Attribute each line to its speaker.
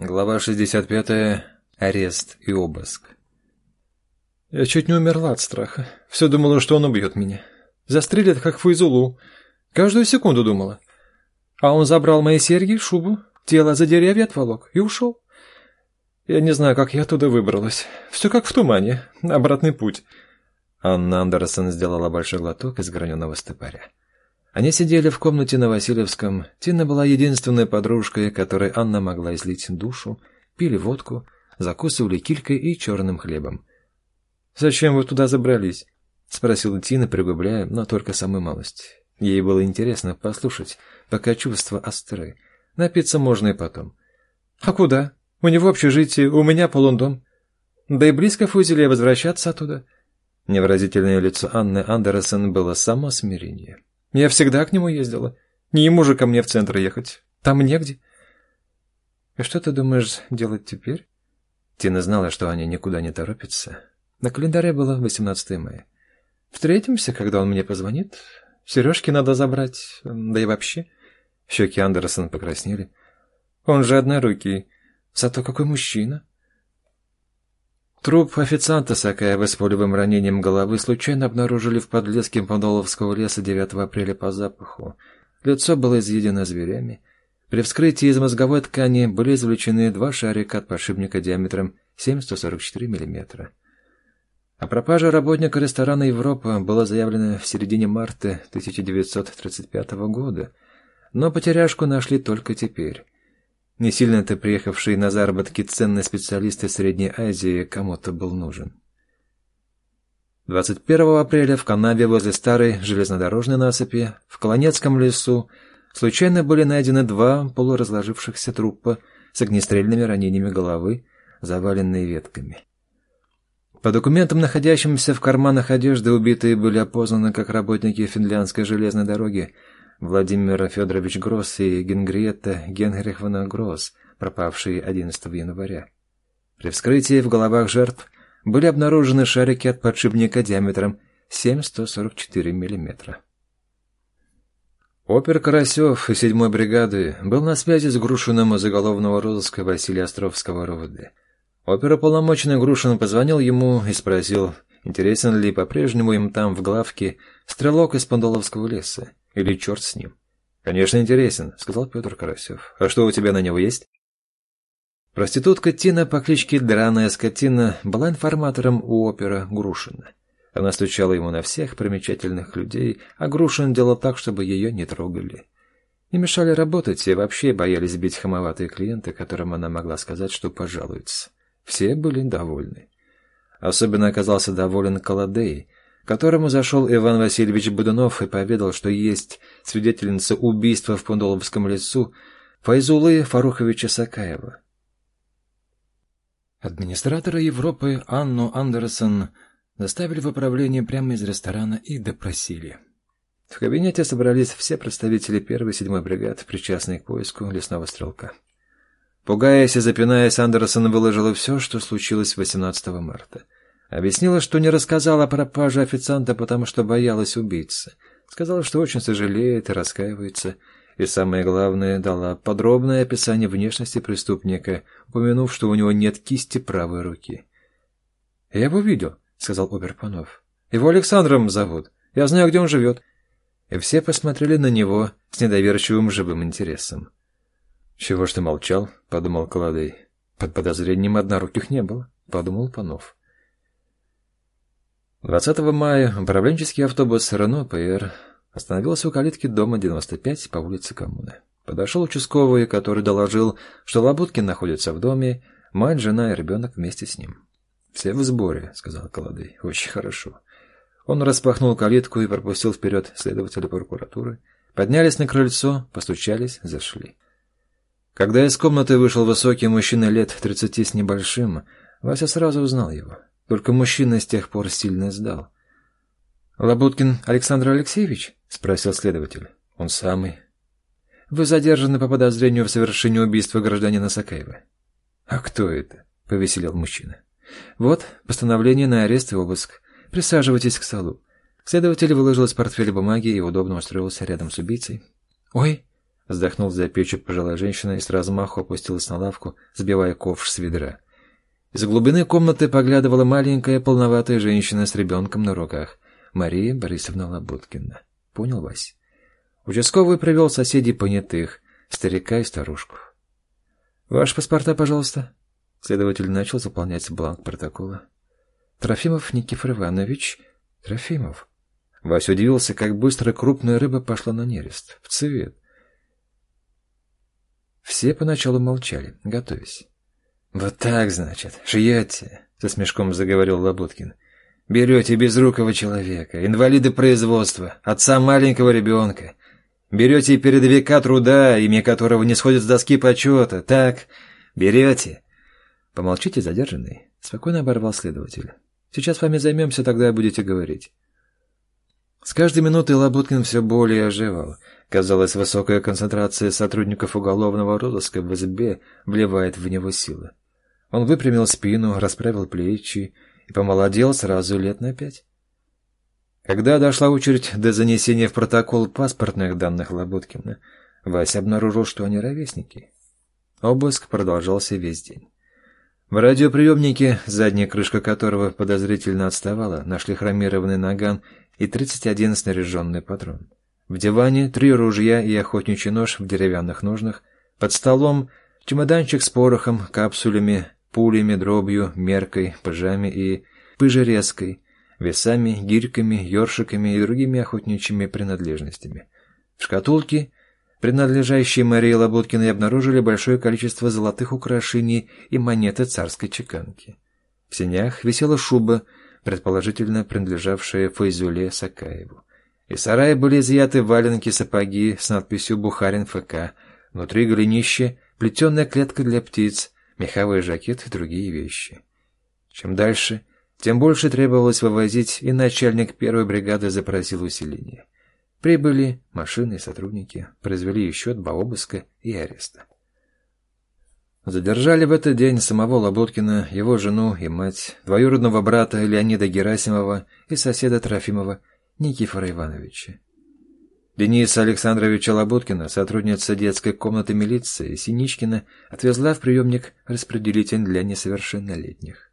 Speaker 1: Глава 65. Арест и обыск.
Speaker 2: Я чуть не умерла от страха. Все думала, что он убьет меня. Застрелит, как Файзулу. Каждую секунду думала. А он забрал мои серьги, шубу, тело за деревья отволок и ушел. Я не знаю, как я оттуда выбралась. Все как в тумане. Обратный путь.
Speaker 1: Анна Андерсон сделала большой глоток из граненого стопаря. Они сидели в комнате на Васильевском. Тина была единственной подружкой, которой Анна могла излить душу, пили водку, закусывали килькой и черным хлебом.
Speaker 2: «Зачем вы туда забрались?»
Speaker 1: — спросила Тина, пригубляя, но только самую малость. Ей было интересно послушать, пока чувства остры. Напиться можно и потом.
Speaker 2: «А куда? У него общежитие, у меня полундом. Да и близко Фузелия возвращаться оттуда».
Speaker 1: Невразительное лицо Анны Андерсон было само смирение.
Speaker 2: Я всегда к нему ездила. Не ему же ко мне в центр ехать. Там негде.
Speaker 1: И что ты думаешь делать теперь? Тина знала, что Аня никуда не торопится. На календаре было 18 мая. Встретимся, когда он мне позвонит. Сережки надо забрать, да и вообще. Щеки Андерсон покраснели. Он же однорукий. Зато какой мужчина. Труп официанта Сакаева с пулевым ранением головы случайно обнаружили в подлеске Подоловского леса 9 апреля по запаху. Лицо было изъедено зверями. При вскрытии из мозговой ткани были извлечены два шарика от подшипника диаметром 744 мм. О пропаже работника ресторана «Европа» было заявлено в середине марта 1935 года, но потеряшку нашли только теперь. Не сильно-то приехавший на заработки ценный специалист из Средней Азии кому-то был нужен. 21 апреля в канаве возле старой железнодорожной насыпи в Колонецком лесу случайно были найдены два полуразложившихся трупа с огнестрельными ранениями головы, заваленные ветками. По документам, находящимся в карманах одежды, убитые были опознаны как работники финляндской железной дороги, Владимир Федорович Гросс и Генгриетта Генриховна Гросс, пропавшие 11 января. При вскрытии в головах жертв были обнаружены шарики от подшипника диаметром 7,144 мм. Опер Карасев из 7-й бригады был на связи с Грушиным из уголовного розыска Василия Островского РОВД. Оперуполномоченный Грушин позвонил ему и спросил, интересен ли по-прежнему им там в главке стрелок из Пандоловского леса. Или черт с ним. «Конечно, интересен», — сказал Петр Карасев. «А что у тебя на него есть?» Проститутка Тина по кличке Драная Скотина была информатором у опера Грушина. Она стучала ему на всех примечательных людей, а Грушин делал так, чтобы ее не трогали. Не мешали работать и вообще боялись бить хамоватые клиенты, которым она могла сказать, что пожалуются. Все были довольны. Особенно оказался доволен Колодей, которому зашел Иван Васильевич Будунов и поведал, что есть свидетельница убийства в Пундоловском лесу Файзулы Фаруховича Сакаева. Администратора Европы Анну Андерсон доставили в управление прямо из ресторана и допросили. В кабинете собрались все представители первой седьмой бригад, причастные к поиску лесного стрелка. Пугаясь и запинаясь, Андерсон выложила все, что случилось 18 марта. Объяснила, что не рассказала о пропаже официанта, потому что боялась убийцы. Сказала, что очень сожалеет и раскаивается. И самое главное, дала подробное описание внешности преступника, упомянув, что у него нет кисти правой руки. «Я его видел», — сказал Оберпанов. «Его Александром зовут. Я знаю, где он живет». И все посмотрели на него с недоверчивым живым интересом. «Чего ж ты молчал?» — подумал Колодей. «Под подозрением одноруких не было», — подумал Панов. 20 мая управленческий автобус «Рено ПР» остановился у калитки дома 95 по улице Коммуны. Подошел участковый, который доложил, что Лабуткин находится в доме, мать, жена и ребенок вместе с ним. «Все в сборе», — сказал Колодый. «Очень хорошо». Он распахнул калитку и пропустил вперед следователя прокуратуры. Поднялись на крыльцо, постучались, зашли. Когда из комнаты вышел высокий мужчина лет тридцати с небольшим, Вася сразу узнал его. Только мужчина с тех пор сильно сдал. «Лабуткин Александр Алексеевич?» — спросил следователь. «Он самый». «Вы задержаны по подозрению в совершении убийства гражданина Сакаева». «А кто это?» — повеселил мужчина. «Вот постановление на арест и обыск. Присаживайтесь к столу». Следователь выложил из портфеля бумаги и удобно устроился рядом с убийцей. «Ой!» — Вздохнул за печью пожилая женщина и с размаху опустилась на лавку, сбивая ковш с ведра. Из глубины комнаты поглядывала маленькая полноватая женщина с ребенком на руках. Мария Борисовна Лабуткина. Понял, Вась? Участковый привел соседей понятых, старика и старушку. «Ваши паспорта, пожалуйста». Следователь начал заполнять бланк протокола. «Трофимов Никифор Иванович. Трофимов». Вася удивился, как быстро крупная рыба пошла на нерест, в цвет. Все поначалу молчали, готовясь. «Вот так, значит, шьете», — со смешком заговорил Лабуткин. «Берете безрукого человека, инвалида производства, отца маленького ребенка. Берете передовика труда, имя которого не сходит с доски почета. Так, берете». «Помолчите, задержанный», — спокойно оборвал следователь. «Сейчас с вами займемся, тогда будете говорить». С каждой минутой Лабуткин все более оживал. Казалось, высокая концентрация сотрудников уголовного розыска в СБ вливает в него силы. Он выпрямил спину, расправил плечи и помолодел сразу лет на пять. Когда дошла очередь до занесения в протокол паспортных данных Лабуткина, Вася обнаружил, что они ровесники. Обыск продолжался весь день. В радиоприемнике, задняя крышка которого подозрительно отставала, нашли хромированный наган и 31 снаряженный патрон. В диване три ружья и охотничий нож в деревянных ножнах, под столом чемоданчик с порохом, капсулями, пулями, дробью, меркой, пыжами и пыжерезкой, весами, гирьками, ёршиками и другими охотничьими принадлежностями. В шкатулке, принадлежащей Марии Лоботкиной, обнаружили большое количество золотых украшений и монеты царской чеканки. В сенях висела шуба, предположительно принадлежавшая Файзуле Сакаеву. Из сарая были изъяты валенки, сапоги с надписью «Бухарин ФК», внутри голенище, плетеная клетка для птиц, меховой жакет и другие вещи. Чем дальше, тем больше требовалось вывозить, и начальник первой бригады запросил усиление. Прибыли машины и сотрудники, произвели еще два обыска и ареста. Задержали в этот день самого Лоботкина, его жену и мать, двоюродного брата Леонида Герасимова и соседа Трофимова Никифора Ивановича. Дениса Александровича Лоботкина, сотрудница детской комнаты милиции Синичкина, отвезла в приемник распределитель для несовершеннолетних.